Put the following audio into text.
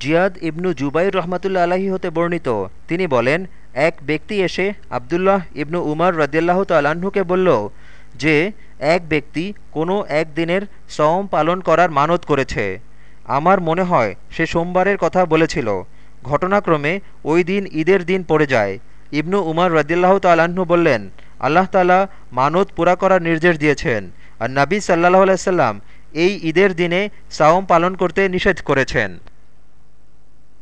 জিয়াদ ইবনু জুবাইর রহমাতুল্লা আলাহি হতে বর্ণিত। তিনি বলেন, এক ব্যক্তি এসে আবদুল্লাহ ইবনু উমর রদিয়াল্লাহ তালাহুকে বলল যে, এক ব্যক্তি কোনো এক দিনের পালন করার মানত করেছে। আমার মনে হয় সে সোমবারের কথা বলেছিল। ঘটনাক্রমে ওই দিন ঈদের দিন পড়ে যায়। ইবনু উমর রদিল্লাহ তালাহু বললেন, আল্লাহ তালা মানত পুরা করার নির্দেশ দিয়েছেন আর নাবী সাল্লাহ আলাইসাল্লাম এই ঈদের দিনে সাওম পালন করতে নিষেধ করেছেন।